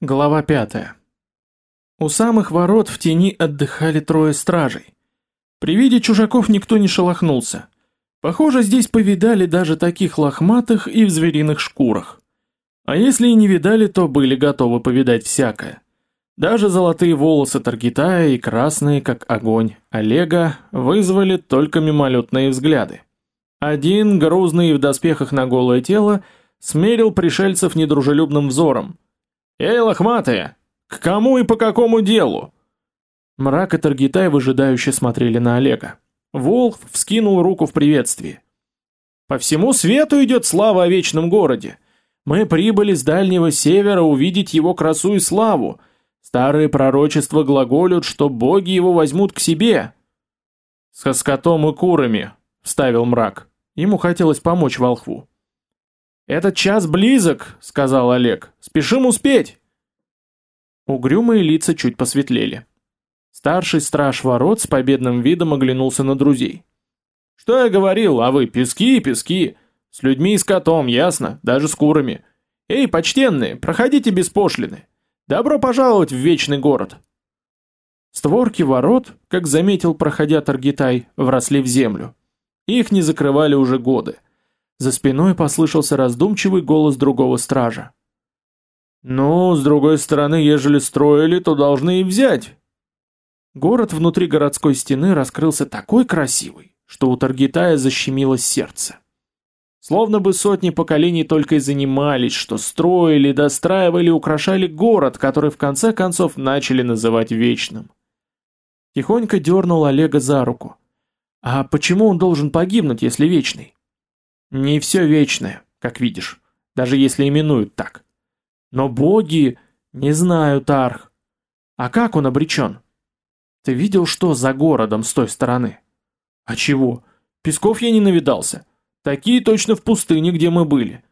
Глава пятая. У самых ворот в тени отдыхали трое стражей. При виде чужаков никто не шелохнулся. Похоже, здесь повидали даже таких лохматых и в звериных шкурах. А если и не видали, то были готовы повидать всякое. Даже золотые волосы Таргитая и красные, как огонь, Олега вызвали только мимолетные взгляды. Один, грузный в доспехах на голое тело, смерил пришельцев недружелюбным взором – «Эй, лохматые! К кому и по какому делу?» Мрак и Таргитай выжидающе смотрели на Олега. Волк вскинул руку в приветствии. «По всему свету идет слава о вечном городе. Мы прибыли с дальнего севера увидеть его красу и славу. Старые пророчества глаголют, что боги его возьмут к себе». «С скотом и курами», — вставил мрак. Ему хотелось помочь волхву. «Этот час близок», — сказал Олег. «Спешим успеть». Угрюмые лица чуть посветлели. Старший страж ворот с победным видом оглянулся на друзей. «Что я говорил, а вы пески и пески. С людьми и с котом, ясно, даже с курами. Эй, почтенные, проходите без пошлины. Добро пожаловать в вечный город». Створки ворот, как заметил, проходя Таргитай, вросли в землю. Их не закрывали уже годы. За спиной послышался раздумчивый голос другого стража. «Ну, с другой стороны, ежели строили, то должны и взять». Город внутри городской стены раскрылся такой красивый, что у Таргитая защемило сердце. Словно бы сотни поколений только и занимались, что строили, достраивали, украшали город, который в конце концов начали называть вечным. Тихонько дернул Олега за руку. А почему он должен погибнуть, если вечный? Не все вечное, как видишь, даже если именуют так. Но боги... Не знаю, Тарх. А как он обречен? Ты видел, что за городом с той стороны? А чего? Песков я не навидался. Такие точно в пустыне, где мы были.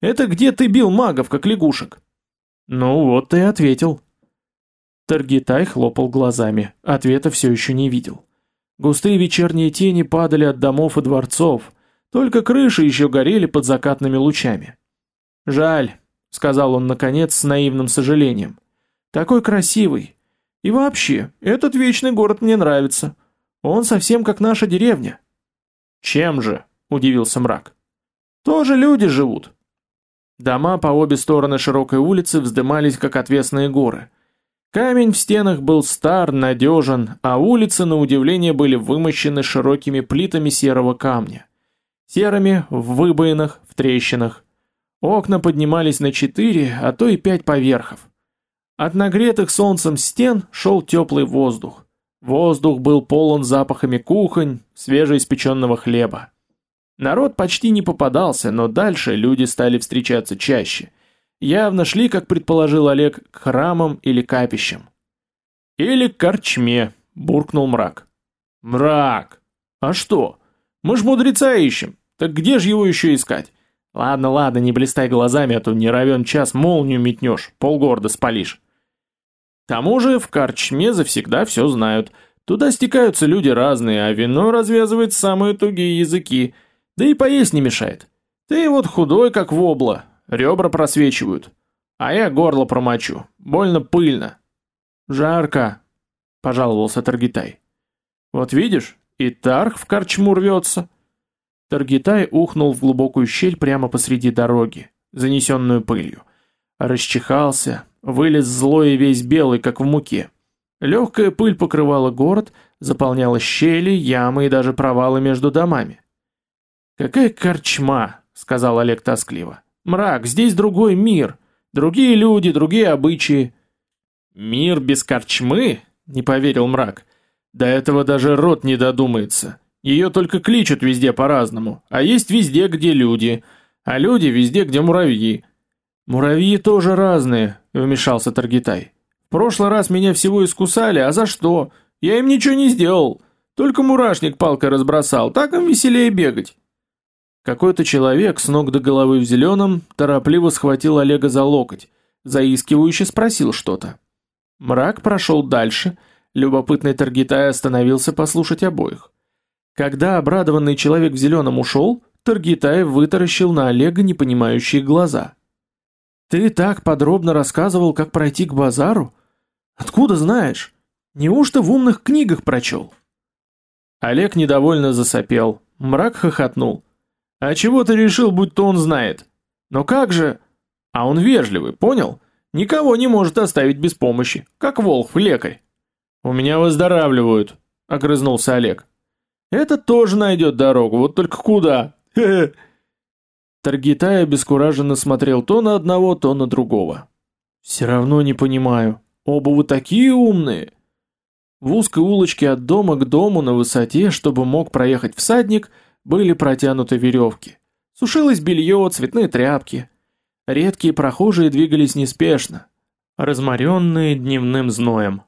Это где ты бил магов, как лягушек? Ну вот ты и ответил. Таргитай хлопал глазами, ответа все еще не видел. Густые вечерние тени падали от домов и дворцов, только крыши еще горели под закатными лучами. «Жаль», — сказал он наконец с наивным сожалением. «Такой красивый. И вообще, этот вечный город мне нравится. Он совсем как наша деревня». «Чем же?» — удивился мрак. «Тоже люди живут». Дома по обе стороны широкой улицы вздымались, как отвесные горы. Камень в стенах был стар, надежен, а улицы, на удивление, были вымощены широкими плитами серого камня серыми, в выбоинах, в трещинах. Окна поднимались на четыре, а то и пять поверхов. От нагретых солнцем стен шел теплый воздух. Воздух был полон запахами кухонь, свежеиспеченного хлеба. Народ почти не попадался, но дальше люди стали встречаться чаще. Явно шли, как предположил Олег, к храмам или капищам. «Или к корчме», — буркнул мрак. «Мрак! А что?» Мы ж мудреца ищем. Так где же его еще искать? Ладно, ладно, не блистай глазами, а то не равен час молнию метнешь, полгорода спалишь. К тому же в корчме завсегда все знают. Туда стекаются люди разные, а вино развязывает самые тугие языки. Да и поесть не мешает. Ты вот худой, как вобла, ребра просвечивают. А я горло промочу, больно пыльно. Жарко, пожаловался Таргитай. Вот видишь, и Тарх в корчму рвется. Таргитай ухнул в глубокую щель прямо посреди дороги, занесенную пылью. Расчихался, вылез злой и весь белый, как в муке. Легкая пыль покрывала город, заполняла щели, ямы и даже провалы между домами. «Какая корчма!» — сказал Олег тоскливо. «Мрак, здесь другой мир, другие люди, другие обычаи». «Мир без корчмы?» — не поверил мрак. До этого даже рот не додумается. Ее только кличут везде по-разному, а есть везде, где люди, а люди везде, где муравьи. Муравьи тоже разные, вмешался Таргитай. В прошлый раз меня всего искусали, а за что? Я им ничего не сделал. Только мурашник палкой разбросал, так им веселее бегать. Какой-то человек с ног до головы в зеленом торопливо схватил Олега за локоть, заискивающе спросил что-то. Мрак прошел дальше, Любопытный Таргитай остановился послушать обоих. Когда обрадованный человек в зеленом ушел, Таргитай вытаращил на Олега непонимающие глаза. Ты так подробно рассказывал, как пройти к базару? Откуда знаешь? Неужто в умных книгах прочел? Олег недовольно засопел, мрак хохотнул. А чего ты решил, будь то он знает? Но как же? А он вежливый, понял? Никого не может оставить без помощи, как волк лекарь. У меня выздоравливают, огрызнулся Олег. Это тоже найдет дорогу, вот только куда? Таргитай обескураженно смотрел то на одного, то на другого. «Все равно не понимаю. Оба вы такие умные!» В узкой улочке от дома к дому на высоте, чтобы мог проехать всадник, были протянуты веревки. Сушилось белье, цветные тряпки. Редкие прохожие двигались неспешно, разморенные дневным зноем.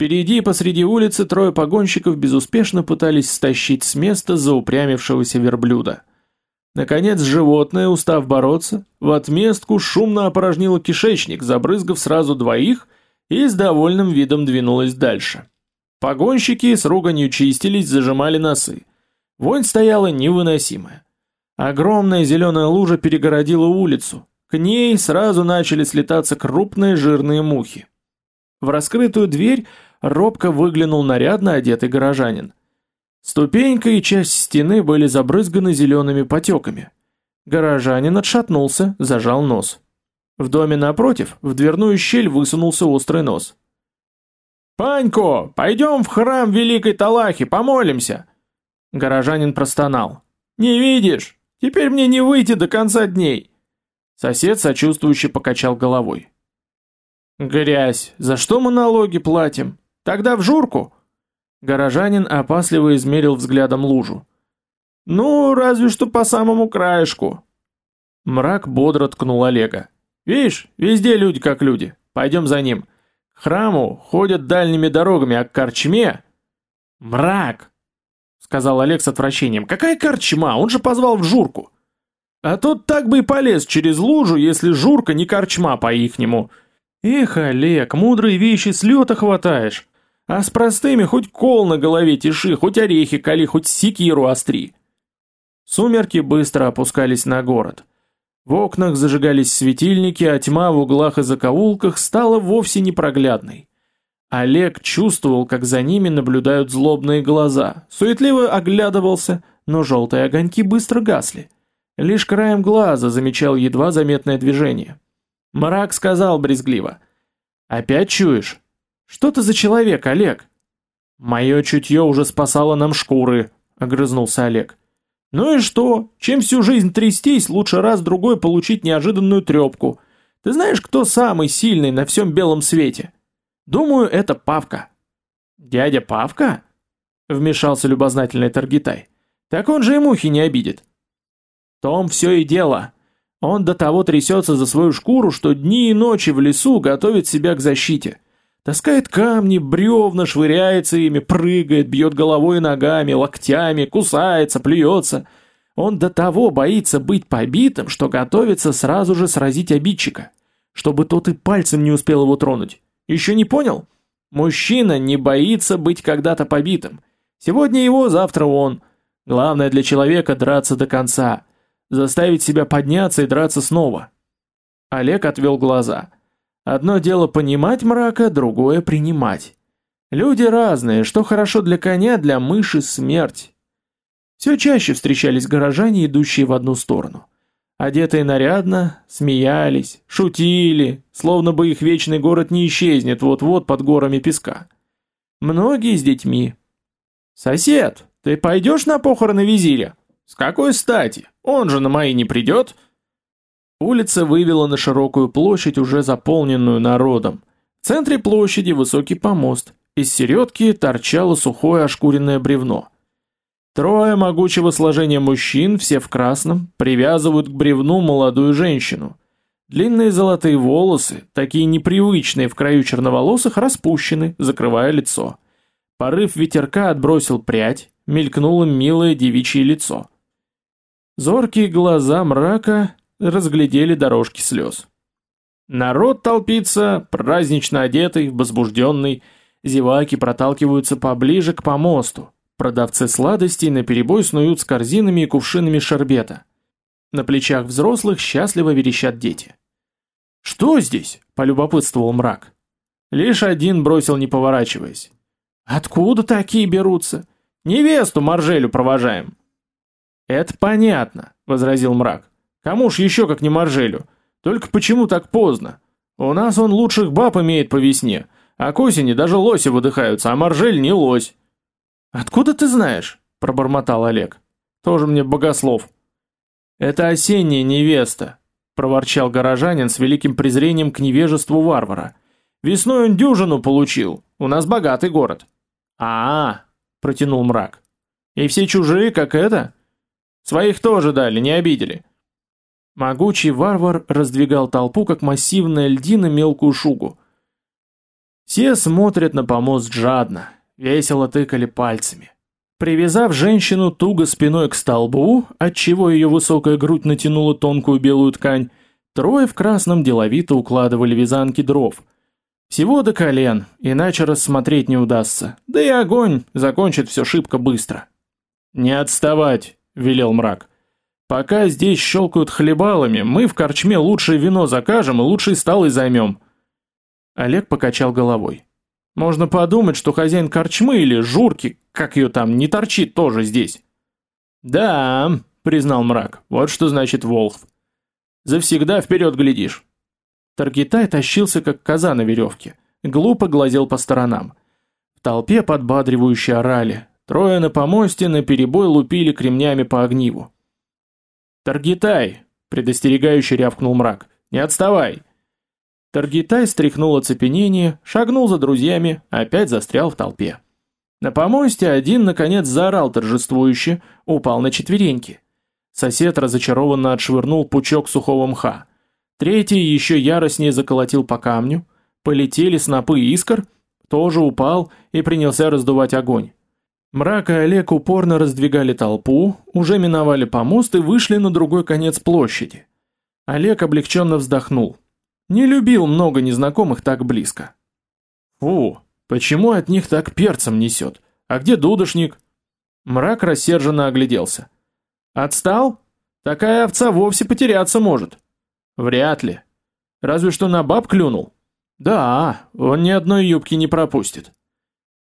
Впереди посреди улицы трое погонщиков безуспешно пытались стащить с места заупрямившегося верблюда. Наконец животное, устав бороться, в отместку шумно опорожнило кишечник, забрызгав сразу двоих, и с довольным видом двинулось дальше. Погонщики с руганью чистились, зажимали носы. Вонь стояла невыносимая. Огромная зеленая лужа перегородила улицу. К ней сразу начали слетаться крупные жирные мухи. В раскрытую дверь робко выглянул нарядно одетый горожанин. Ступенька и часть стены были забрызганы зелеными потеками. Горожанин отшатнулся, зажал нос. В доме напротив, в дверную щель высунулся острый нос. «Панько, пойдем в храм Великой Талахи, помолимся!» Горожанин простонал. «Не видишь? Теперь мне не выйти до конца дней!» Сосед сочувствующе покачал головой. «Грязь, за что мы налоги платим? Тогда в журку!» Горожанин опасливо измерил взглядом лужу. «Ну, разве что по самому краешку». Мрак бодро ткнул Олега. «Видишь, везде люди как люди. Пойдем за ним. К храму ходят дальними дорогами, а к корчме...» «Мрак!» — сказал Олег с отвращением. «Какая корчма? Он же позвал в журку!» «А тот так бы и полез через лужу, если журка не корчма по-ихнему!» «Эх, Олег, мудрые вещи с лета хватаешь!» А с простыми хоть кол на голове тиши, хоть орехи кали, хоть секиру остри. Сумерки быстро опускались на город. В окнах зажигались светильники, а тьма в углах и закоулках стала вовсе непроглядной. Олег чувствовал, как за ними наблюдают злобные глаза, суетливо оглядывался, но желтые огоньки быстро гасли. Лишь краем глаза замечал едва заметное движение. Мрак сказал брезгливо. «Опять чуешь? Что ты за человек, Олег? Мое чутье уже спасало нам шкуры, огрызнулся Олег. Ну и что? Чем всю жизнь трястись, лучше раз-другой получить неожиданную трепку. Ты знаешь, кто самый сильный на всем белом свете? Думаю, это Павка. Дядя Павка? Вмешался любознательный Таргитай. Так он же и мухи не обидит. том все и дело. Он до того трясется за свою шкуру, что дни и ночи в лесу готовит себя к защите. Таскает камни, бревна, швыряется ими, прыгает, бьет головой и ногами, локтями, кусается, плюется. Он до того боится быть побитым, что готовится сразу же сразить обидчика, чтобы тот и пальцем не успел его тронуть. Еще не понял? Мужчина не боится быть когда-то побитым. Сегодня его, завтра он. Главное для человека драться до конца. Заставить себя подняться и драться снова. Олег отвел глаза. Одно дело понимать мрака, другое принимать. Люди разные, что хорошо для коня, для мыши смерть. Все чаще встречались горожане, идущие в одну сторону. Одетые нарядно, смеялись, шутили, словно бы их вечный город не исчезнет вот-вот под горами песка. Многие с детьми. «Сосед, ты пойдешь на похороны визиря?» «С какой стати? Он же на мои не придет!» Улица вывела на широкую площадь, уже заполненную народом. В центре площади высокий помост, из середки торчало сухое ошкуренное бревно. Трое могучего сложения мужчин, все в красном, привязывают к бревну молодую женщину. Длинные золотые волосы, такие непривычные в краю черноволосых, распущены, закрывая лицо. Порыв ветерка отбросил прядь, мелькнуло милое девичье лицо. Зоркие глаза мрака разглядели дорожки слез. Народ толпится, празднично одетый, возбужденный, зеваки проталкиваются поближе к помосту, продавцы сладостей наперебой снуют с корзинами и кувшинами шербета. На плечах взрослых счастливо верещат дети. «Что здесь?» – полюбопытствовал мрак. Лишь один бросил, не поворачиваясь. «Откуда такие берутся? Невесту Маржелю провожаем». «Это понятно», — возразил мрак. «Кому ж еще, как не Маржелю? Только почему так поздно? У нас он лучших баб имеет по весне, а к осени даже лоси выдыхаются, а Маржель не лось». «Откуда ты знаешь?» — пробормотал Олег. «Тоже мне богослов». «Это осенняя невеста», — проворчал горожанин с великим презрением к невежеству варвара. «Весной он дюжину получил, у нас богатый город». «А-а», — протянул мрак. «И все чужие, как это?» Своих тоже дали, не обидели. Могучий варвар раздвигал толпу, как массивная льдина мелкую шугу. Все смотрят на помост жадно, весело тыкали пальцами. Привязав женщину туго спиной к столбу, отчего ее высокая грудь натянула тонкую белую ткань, трое в красном деловито укладывали вязанки дров. Всего до колен, иначе рассмотреть не удастся, да и огонь закончит все шибко быстро. «Не отставать!» — велел мрак. «Пока здесь щелкают хлебалами, мы в корчме лучшее вино закажем и лучшие столы займем». Олег покачал головой. «Можно подумать, что хозяин корчмы или журки, как ее там, не торчит тоже здесь». «Да», — признал мрак, — «вот что значит Волхв. Завсегда вперед глядишь». Таргитай тащился, как коза на веревке, глупо глазел по сторонам. В толпе подбадривающе орали, Трое на помосте на перебой лупили кремнями по огниву. «Таргитай!» — предостерегающе рявкнул мрак. «Не отставай!» Таргитай стряхнул оцепенение, шагнул за друзьями, опять застрял в толпе. На помосте один, наконец, заорал торжествующе, упал на четвереньки. Сосед разочарованно отшвырнул пучок сухого мха. Третий еще яростнее заколотил по камню. Полетели снопы искр, тоже упал и принялся раздувать огонь. Мрак и Олег упорно раздвигали толпу, уже миновали помост и вышли на другой конец площади. Олег облегченно вздохнул. Не любил много незнакомых так близко. Фу, почему от них так перцем несет? А где дудошник? Мрак рассерженно огляделся. Отстал? Такая овца вовсе потеряться может. Вряд ли. Разве что на баб клюнул. Да, он ни одной юбки не пропустит.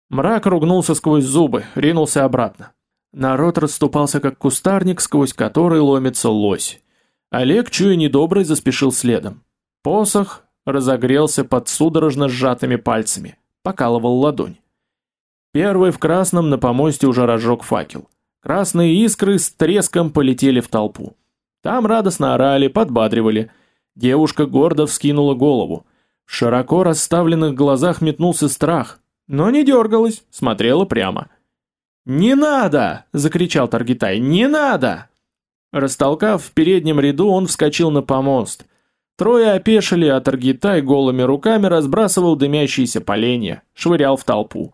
Мрак ругнулся сквозь зубы, ринулся обратно. Народ расступался как кустарник, сквозь который ломится лось. Олег, чуя недобрый, заспешил следом. Посох разогрелся под судорожно сжатыми пальцами, покалывал ладонь. Первый в красном на помосте уже разжег факел. Красные искры с треском полетели в толпу. Там радостно орали, подбадривали. Девушка гордо вскинула голову. В широко расставленных глазах метнулся страх, но не дергалась, смотрела прямо. «Не надо!» – закричал Таргитай. «Не надо!» Растолкав в переднем ряду, он вскочил на помост. Трое опешили, а Таргитай голыми руками разбрасывал дымящиеся поленья, швырял в толпу.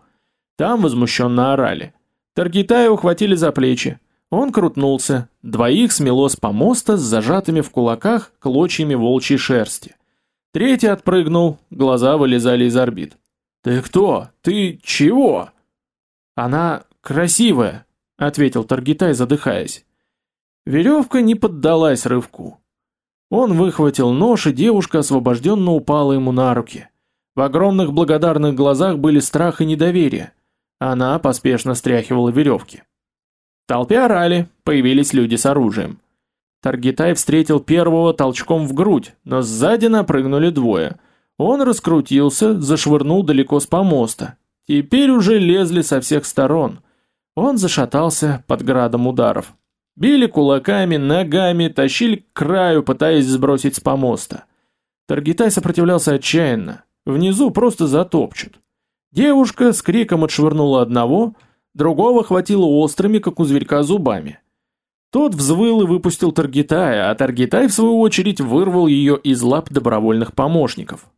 Там возмущенно орали. Таргитая ухватили за плечи. Он крутнулся, двоих смело с помоста с зажатыми в кулаках клочьями волчьей шерсти. Третий отпрыгнул, глаза вылезали из орбит. «Ты кто? Ты чего?» «Она красивая», — ответил Таргитай, задыхаясь. Веревка не поддалась рывку. Он выхватил нож, и девушка освобожденно упала ему на руки. В огромных благодарных глазах были страх и недоверие. Она поспешно стряхивала веревки. В толпе орали, появились люди с оружием. Таргитай встретил первого толчком в грудь, но сзади напрыгнули двое — он раскрутился, зашвырнул далеко с помоста. Теперь уже лезли со всех сторон. Он зашатался под градом ударов. Били кулаками, ногами, тащили к краю, пытаясь сбросить с помоста. Таргитай сопротивлялся отчаянно. Внизу просто затопчут. Девушка с криком отшвырнула одного, другого хватило острыми, как у зверька, зубами. Тот взвыл и выпустил Таргитая, а Таргитай, в свою очередь, вырвал ее из лап добровольных помощников.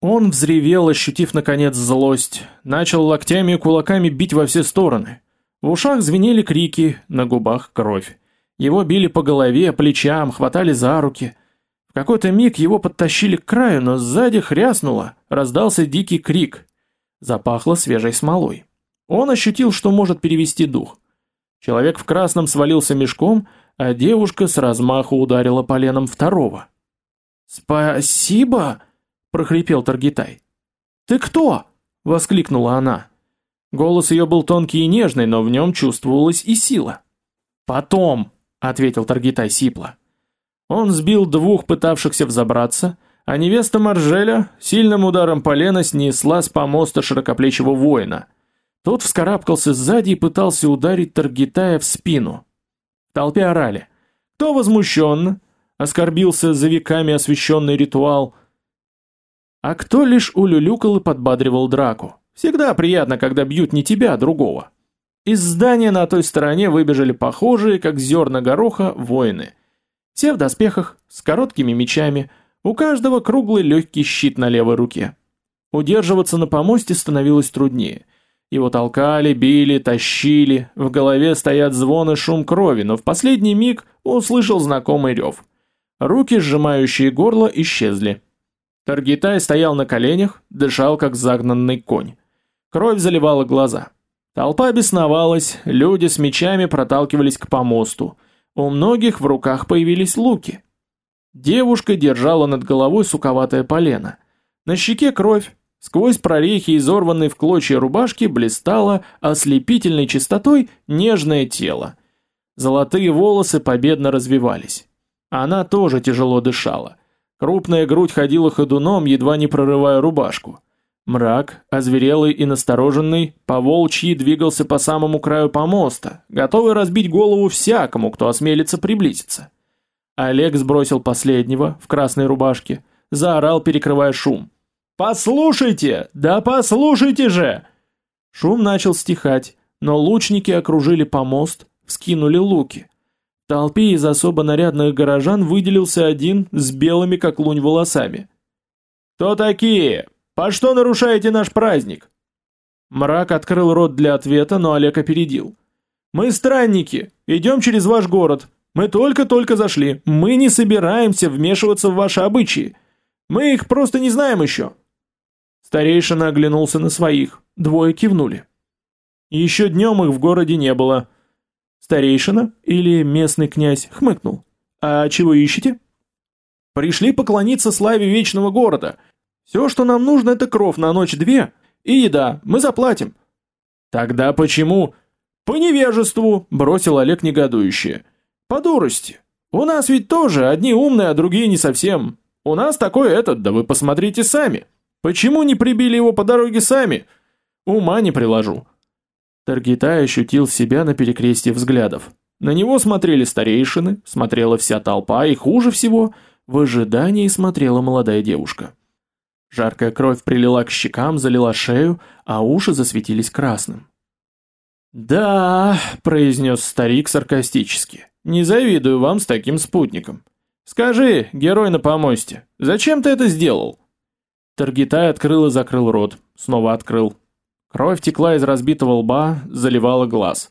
Он взревел, ощутив наконец злость, начал локтями и кулаками бить во все стороны. В ушах звенели крики, на губах кровь. Его били по голове, плечам, хватали за руки. В какой-то миг его подтащили к краю, но сзади хряснуло, раздался дикий крик. Запахло свежей смолой. Он ощутил, что может перевести дух. Человек в красном свалился мешком, а девушка с размаху ударила поленом второго. «Спасибо!» — прохрипел Таргитай. «Ты кто?» — воскликнула она. Голос ее был тонкий и нежный, но в нем чувствовалась и сила. «Потом!» — ответил Таргитай сипло. Он сбил двух пытавшихся взобраться, а невеста Маржеля сильным ударом полена снесла с помоста широкоплечего воина. Тот вскарабкался сзади и пытался ударить Таргитая в спину. В толпе орали. Кто возмущенно? Оскорбился за веками освященный ритуал. А кто лишь улюлюкал и подбадривал драку. Всегда приятно, когда бьют не тебя, а другого. Из здания на той стороне выбежали похожие, как зерна гороха, воины. Все в доспехах, с короткими мечами, у каждого круглый легкий щит на левой руке. Удерживаться на помосте становилось труднее. Его толкали, били, тащили, в голове стоят звон и шум крови, но в последний миг услышал знакомый рев. Руки, сжимающие горло, исчезли. Таргитай стоял на коленях, дышал как загнанный конь. Кровь заливала глаза. Толпа бесновалась, люди с мечами проталкивались к помосту. У многих в руках появились луки. Девушка держала над головой суковатое полено. На щеке кровь, сквозь прорехи изорванной в клочья рубашки блистало ослепительной чистотой нежное тело. Золотые волосы победно развивались. Она тоже тяжело дышала. Крупная грудь ходила ходуном, едва не прорывая рубашку. Мрак, озверелый и настороженный, по волчьи двигался по самому краю помоста, готовый разбить голову всякому, кто осмелится приблизиться. Олег сбросил последнего, в красной рубашке, заорал, перекрывая шум. «Послушайте! Да послушайте же!» Шум начал стихать, но лучники окружили помост, вскинули луки. Толпе из особо нарядных горожан выделился один с белыми как лунь волосами. «Кто такие? По что нарушаете наш праздник?» Мрак открыл рот для ответа, но Олег опередил. «Мы странники, идем через ваш город. Мы только-только зашли. Мы не собираемся вмешиваться в ваши обычаи. Мы их просто не знаем еще». Старейшина оглянулся на своих. Двое кивнули. Еще днем их в городе не было. Старейшина или местный князь хмыкнул. «А чего ищете?» «Пришли поклониться славе вечного города. Все, что нам нужно, это кров на ночь-две и еда. Мы заплатим». «Тогда почему?» «По невежеству», — бросил Олег негодующе. «По дурости. У нас ведь тоже одни умные, а другие не совсем. У нас такой этот, да вы посмотрите сами. Почему не прибили его по дороге сами? Ума не приложу». Таргитай ощутил себя на перекрестье взглядов. На него смотрели старейшины, смотрела вся толпа, и хуже всего, в ожидании смотрела молодая девушка. Жаркая кровь прилила к щекам, залила шею, а уши засветились красным. «Да», — произнес старик саркастически, — «не завидую вам с таким спутником. Скажи, герой на помосте, зачем ты это сделал?» Таргитай открыл и закрыл рот, снова открыл. Кровь текла из разбитого лба, заливала глаз.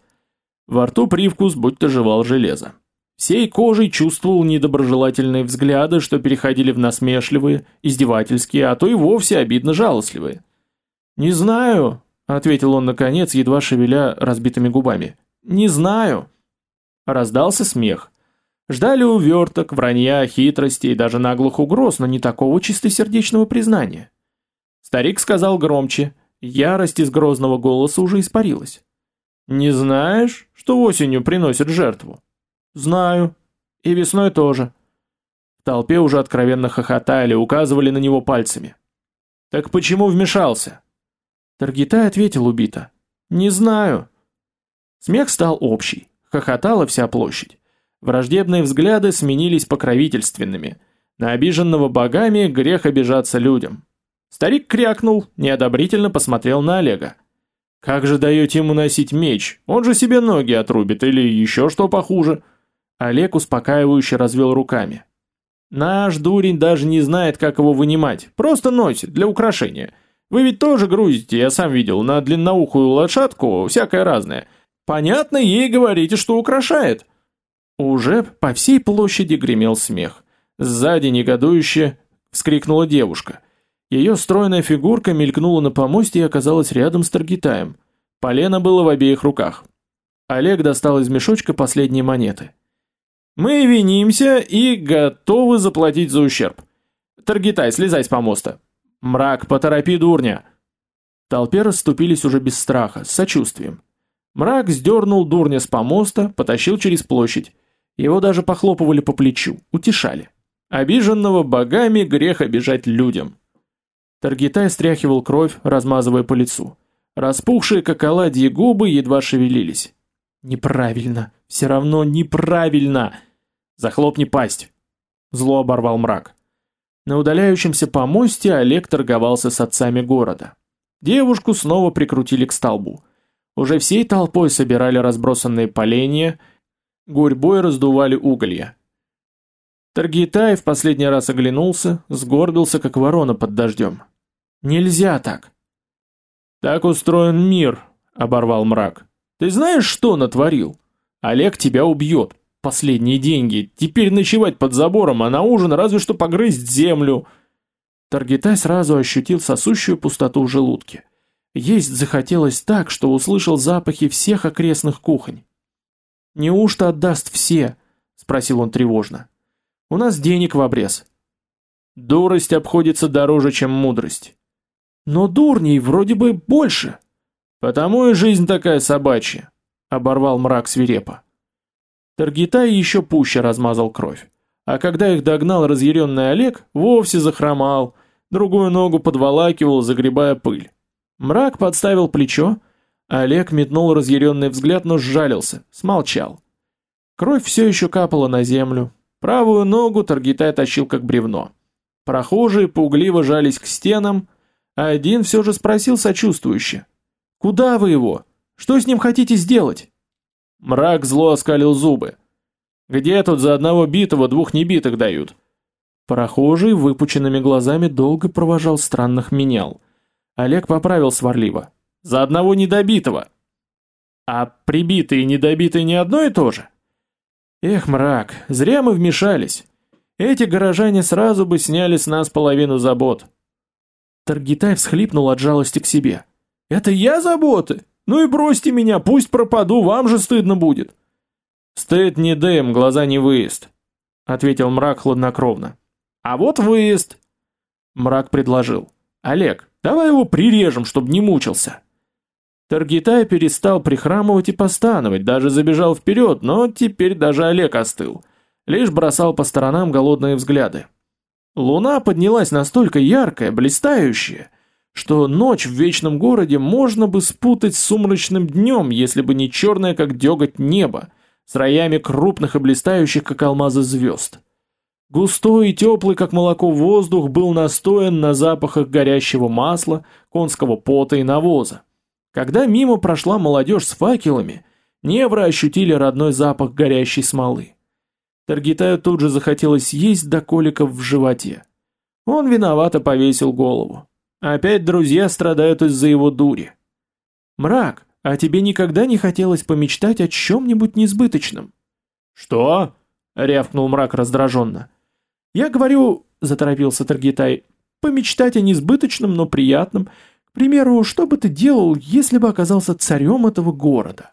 Во рту привкус, будто жевал железо. Всей кожей чувствовал недоброжелательные взгляды, что переходили в насмешливые, издевательские, а то и вовсе обидно-жалостливые. «Не знаю», — ответил он наконец, едва шевеля разбитыми губами. «Не знаю». Раздался смех. Ждали уверток, вранья, хитрости и даже наглых угроз, но не такого чистосердечного признания. Старик сказал громче — Ярость из грозного голоса уже испарилась. «Не знаешь, что осенью приносят жертву?» «Знаю. И весной тоже». В толпе уже откровенно хохотали, указывали на него пальцами. «Так почему вмешался?» Таргитай ответил убито. «Не знаю». Смех стал общий, хохотала вся площадь. Враждебные взгляды сменились покровительственными. На обиженного богами грех обижаться людям. Старик крякнул, неодобрительно посмотрел на Олега. «Как же даете ему носить меч? Он же себе ноги отрубит или еще что похуже». Олег успокаивающе развел руками. «Наш дурень даже не знает, как его вынимать, просто носит, для украшения. Вы ведь тоже грузите, я сам видел, на длинноухую лошадку, всякое разное. Понятно, ей говорите, что украшает». Уже по всей площади гремел смех. Сзади негодующе вскрикнула девушка. Ее стройная фигурка мелькнула на помосте и оказалась рядом с Таргитаем. Полено было в обеих руках. Олег достал из мешочка последние монеты. «Мы винимся и готовы заплатить за ущерб. Таргитай, слезай с помоста. Мрак, поторопи дурня. Толпе расступились уже без страха, с сочувствием. Мрак сдернул дурня с помоста, потащил через площадь. Его даже похлопывали по плечу, утешали. Обиженного богами грех обижать людям. Таргитай стряхивал кровь, размазывая по лицу. Распухшие, как оладьи губы, едва шевелились. «Неправильно, все равно неправильно!» «Захлопни пасть!» Зло оборвал мрак. На удаляющемся помосте Олег торговался с отцами города. Девушку снова прикрутили к столбу. Уже всей толпой собирали разбросанные поленья, гурьбой раздували уголья. Таргитай в последний раз оглянулся, сгорбился, как ворона под дождем. «Нельзя так!» «Так устроен мир», — оборвал мрак. «Ты знаешь, что натворил? Олег тебя убьет. Последние деньги. Теперь ночевать под забором, а на ужин разве что погрызть землю». Таргитай сразу ощутил сосущую пустоту в желудке. Есть захотелось так, что услышал запахи всех окрестных кухонь. «Неужто отдаст все?» — спросил он тревожно. «У нас денег в обрез». «Дурость обходится дороже, чем мудрость». «Но дурней вроде бы больше». «Потому и жизнь такая собачья», — оборвал мрак свирепо. Таргитай еще пуще размазал кровь. А когда их догнал разъяренный Олег, вовсе захромал, другую ногу подволакивал, загребая пыль. Мрак подставил плечо, Олег метнул разъяренный взгляд, но сжалился, смолчал. Кровь все еще капала на землю. Правую ногу Таргитай тащил как бревно. Прохожие пугливо жались к стенам, а один все же спросил сочувствующе. «Куда вы его? Что с ним хотите сделать?» Мрак зло оскалил зубы. «Где тут за одного битого двух небитых дают?» Прохожий выпученными глазами долго провожал странных менял. Олег поправил сварливо. «За одного недобитого!» «А прибитые и недобитые не одно и то же?» «Эх, мрак, зря мы вмешались. Эти горожане сразу бы сняли с нас половину забот». Таргитай всхлипнул от жалости к себе. «Это я заботы? Ну и бросьте меня, пусть пропаду, вам же стыдно будет». «Стыд не дым, глаза не выезд», — ответил мрак хладнокровно. «А вот выезд». Мрак предложил. «Олег, Давай его прирежем, чтобы не мучился. Таргитай перестал прихрамывать и постановать, даже забежал вперед, но теперь даже Олег остыл. Лишь бросал по сторонам голодные взгляды. Луна поднялась настолько яркая, блистающая, что ночь в вечном городе можно бы спутать с сумрачным днем, если бы не черное, как деготь, небо, с роями крупных и блистающих, как алмазы звезд. Густой и теплый, как молоко, воздух был настоен на запахах горящего масла, конского пота и навоза. Когда мимо прошла молодежь с факелами, невры ощутили родной запах горящей смолы. Таргитаю тут же захотелось есть до коликов в животе. Он виновато повесил голову. Опять друзья страдают из-за его дури. «Мрак, а тебе никогда не хотелось помечтать о чем-нибудь несбыточном?» «Что?» — рявкнул мрак раздраженно. Я говорю, заторопился Таргитай, помечтать о несбыточном, но приятном. К примеру, что бы ты делал, если бы оказался царем этого города?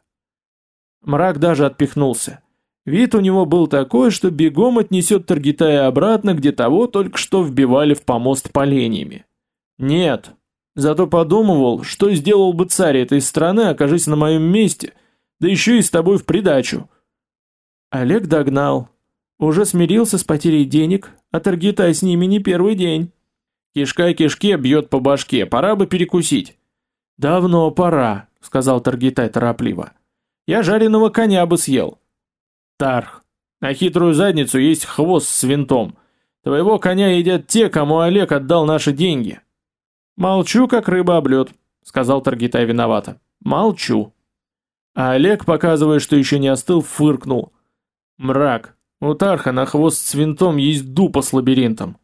Мрак даже отпихнулся. Вид у него был такой, что бегом отнесет Таргитая обратно, где того только что вбивали в помост поленьями. Нет. Зато подумывал, что сделал бы царь этой страны, окажись на моем месте, да еще и с тобой в придачу. Олег догнал, уже смирился с потерей денег, а Таргитай с ними не первый день. Кишка кишке бьет по башке, пора бы перекусить. Давно пора, сказал Таргитай торопливо. Я жареного коня бы съел. Тарх, на хитрую задницу есть хвост с винтом. Твоего коня едят те, кому Олег отдал наши деньги. Молчу, как рыба об лед, сказал Таргитай виновато. Молчу. А Олег, показывая, что еще не остыл, фыркнул. Мрак, у Тарха на хвост с винтом есть дупа с лабиринтом.